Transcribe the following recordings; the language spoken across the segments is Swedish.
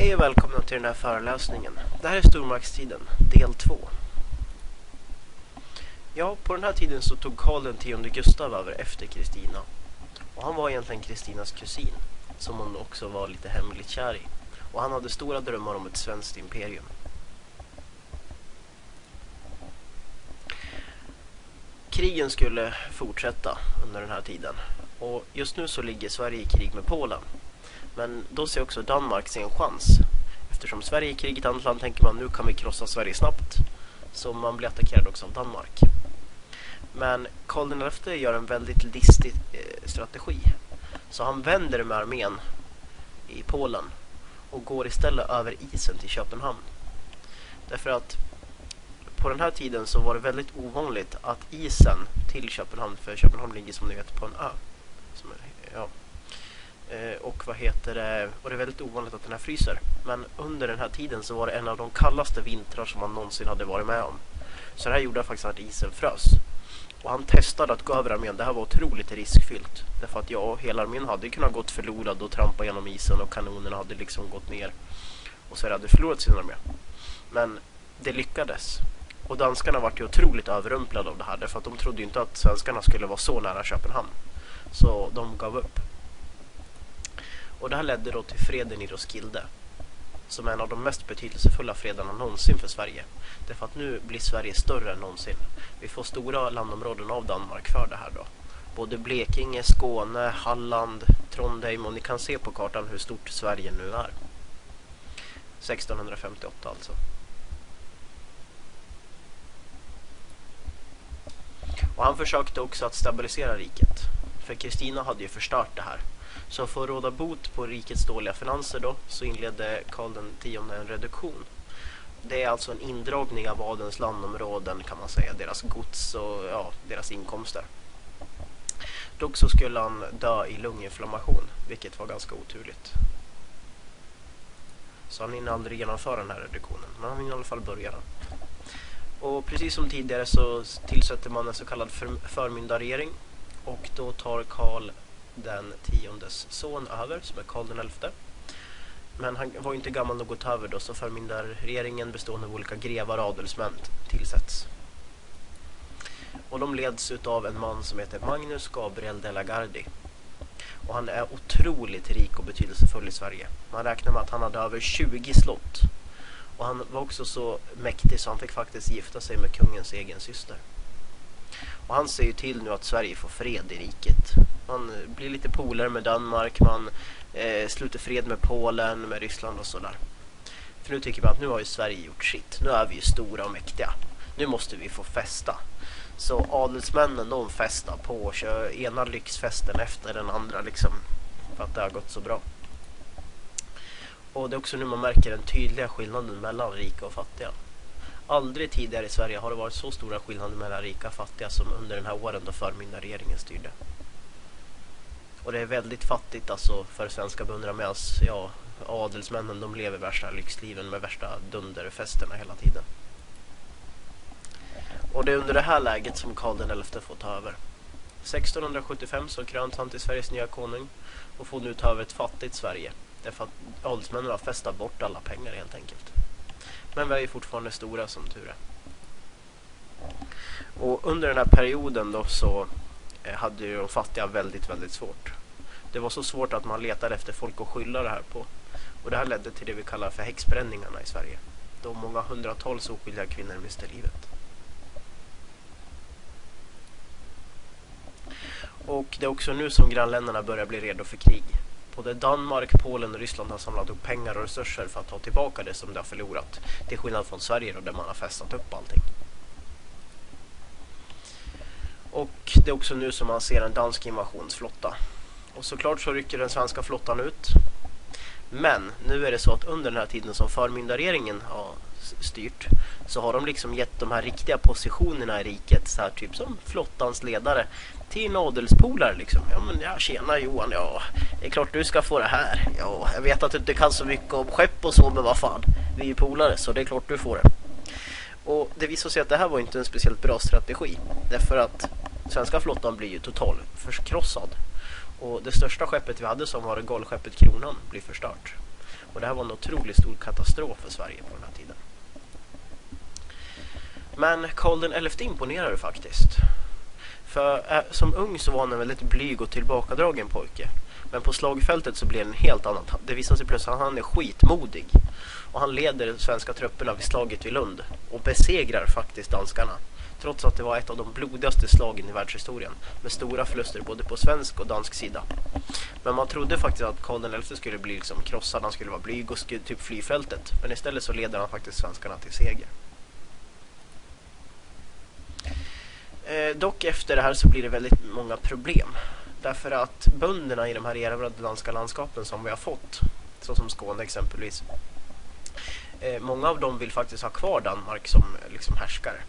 Hej och välkomna till den här föreläsningen. Det här är stormaktstiden, del 2. Ja, på den här tiden så tog Karl X Gustav över efter Kristina. Och han var egentligen Kristinas kusin, som hon också var lite hemligt kär i. Och han hade stora drömmar om ett svenskt imperium. Krigen skulle fortsätta under den här tiden. Och just nu så ligger Sverige i krig med Polen. Men då ser också Danmark sin chans. Eftersom Sverige är i krig i ett annat land tänker man nu kan vi krossa Sverige snabbt. Så man blir attackerad också av Danmark. Men Karl XI gör en väldigt listig eh, strategi. Så han vänder med armén i Polen och går istället över isen till Köpenhamn. Därför att på den här tiden så var det väldigt ovanligt att isen till Köpenhamn, för Köpenhamn ligger som ni vet på en ö. Som, ja, Eh, och vad heter det? Och det är väldigt ovanligt att den här fryser. Men under den här tiden så var det en av de kallaste vintrar som man någonsin hade varit med om. Så det här gjorde faktiskt att isen frös. Och han testade att gå över armén. Det här var otroligt riskfyllt. Därför att ja, hela armén hade kunnat gått förlorad och trampa genom isen och kanonerna hade liksom gått ner. Och så hade förlorat sin armé. Men det lyckades. Och danskarna var ju otroligt överrumplade av det här. Därför att de trodde inte att svenskarna skulle vara så nära Köpenhamn. Så de gav upp. Och det här ledde då till freden i Roskilde. Som är en av de mest betydelsefulla fredarna någonsin för Sverige. Därför att nu blir Sverige större än någonsin. Vi får stora landområden av Danmark för det här då. Både Blekinge, Skåne, Halland, Trondheim och ni kan se på kartan hur stort Sverige nu är. 1658 alltså. Och han försökte också att stabilisera riket. För Kristina hade ju förstört det här. Så för att råda bot på rikets dåliga finanser då så inledde Karl X en reduktion. Det är alltså en indragning av adens landområden kan man säga, deras gods och ja, deras inkomster. Dock så skulle han dö i lunginflammation, vilket var ganska oturligt. Så han hinner aldrig genomföra den här reduktionen, men han hinner i alla fall börja den. Och precis som tidigare så tillsätter man en så kallad för förmyndarregering och då tar Karl den tiondes son över, som är Karl den elfte. Men han var ju inte gammal nog att ta över då, så förmyndarregeringen bestående av olika grevar och adelsmän tillsätts. Och de leds av en man som heter Magnus Gabriel de la Gardie. Och han är otroligt rik och betydelsefull i Sverige. Man räknar med att han hade över 20 slott. Och han var också så mäktig så han fick faktiskt gifta sig med kungens egen syster. Och han ser ju till nu att Sverige får fred i riket. Man eh, blir lite polare med Danmark, man eh, sluter fred med Polen, med Ryssland och sådär. För nu tycker man att nu har ju Sverige gjort sitt. Nu är vi ju stora och mäktiga. Nu måste vi få festa. Så adelsmännen de festar på och kör ena lyxfesten efter den andra liksom. För att det har gått så bra. Och det är också nu man märker den tydliga skillnaden mellan rika och fattiga. Aldrig tidigare i Sverige har det varit så stora skillnader mellan rika och fattiga som under den här åren då förmyndarregeringen styrde. Och det är väldigt fattigt alltså för svenska bönderna medan ja, adelsmännen de lever värsta lyxliven med värsta dunderfesterna hela tiden. Och det är under det här läget som Karl XI får ta över. 1675 så kröns han till Sveriges nya konung och får nu ta över ett fattigt Sverige. Därför att adelsmännen har festat bort alla pengar helt enkelt. Men vi är fortfarande stora som tur är. Och under den här perioden då så eh, hade ju de fattiga väldigt, väldigt svårt. Det var så svårt att man letade efter folk att skylla det här på. Och det här ledde till det vi kallar för häxbränningarna i Sverige. Då många hundratals oskyldiga kvinnor miste livet. Och det är också nu som grannländerna börjar bli redo för krig. Både Danmark, Polen och Ryssland har samlat upp pengar och resurser för att ta tillbaka det som de har förlorat. Till skillnad från Sverige då, där man har festat upp allting. Och det är också nu som man ser en dansk invasionsflotta. Och såklart så rycker den svenska flottan ut. Men nu är det så att under den här tiden som förmyndarregeringen har styrt så har de liksom gett de här riktiga positionerna i riket så här typ som flottans ledare till en adelspolare liksom. Ja men ja, tjena Johan, ja det är klart du ska få det här. Ja, jag vet att du inte kan så mycket om skepp och så men vad fan, vi är ju polare så det är klart du får det. Och det visar sig att det här var inte en speciellt bra strategi. Därför att svenska flottan blir ju total förkrossad. Och det största skeppet vi hade som var golvskeppet Kronan blir förstört. Och det här var en otroligt stor katastrof för Sverige på den här tiden. Men Karl XI imponerade faktiskt. För äh, som ung så var han en väldigt blyg och tillbakadragen pojke. Men på slagfältet så blir det en helt annan. Det visar sig plötsligt att han är skitmodig. Och han leder de svenska trupperna vid slaget vid Lund. Och besegrar faktiskt danskarna. Trots att det var ett av de blodigaste slagen i världshistorien. Med stora förluster både på svensk och dansk sida. Men man trodde faktiskt att Karl XI skulle bli liksom krossad. Han skulle vara blyg och skulle typ fly fältet. Men istället så leder han faktiskt svenskarna till seger. Eh, dock efter det här så blir det väldigt många problem. Därför att bönderna i de här erövrade danska landskapen som vi har fått, såsom Skåne exempelvis, eh, många av dem vill faktiskt ha kvar Danmark som liksom härskare.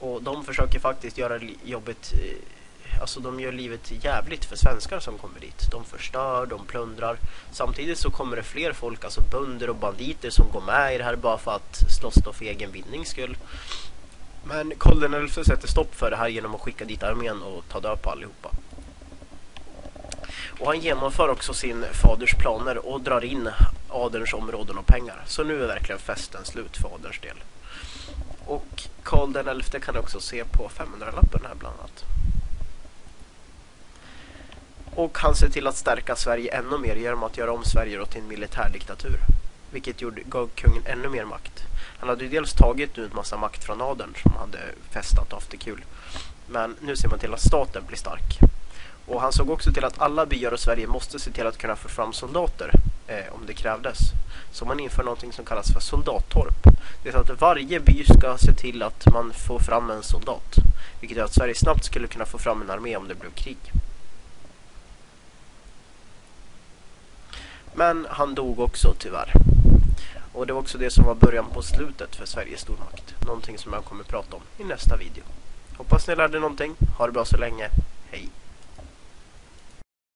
Och de försöker faktiskt göra jobbet, eh, alltså de gör livet jävligt för svenskar som kommer dit. De förstör, de plundrar. Samtidigt så kommer det fler folk, alltså bönder och banditer som går med i det här bara för att slåss då för egen vinnings skull. Men Karl XI sätter stopp för det här genom att skicka dit armén och ta död på allihopa. Och han genomför också sin faders planer och drar in adelns områden och pengar. Så nu är verkligen festen slut för adelns del. Och Karl XI kan också se på 500-lappen här bland annat. Och han ser till att stärka Sverige ännu mer genom att göra om Sverige till en militärdiktatur. Vilket gjorde, gav kungen ännu mer makt. Han hade ju dels tagit ut massa makt från adeln som hade festat och haft det kul. Men nu ser man till att staten blir stark. Och han såg också till att alla byar i Sverige måste se till att kunna få fram soldater eh, om det krävdes. Så man inför någonting som kallas för soldattorp. Det är så att varje by ska se till att man får fram en soldat. Vilket gör att Sverige snabbt skulle kunna få fram en armé om det blev krig. Men han dog också tyvärr. Och det var också det som var början på slutet för Sveriges stormakt. Någonting som jag kommer prata om i nästa video. Hoppas ni lärde någonting. Ha det bra så länge. Hej!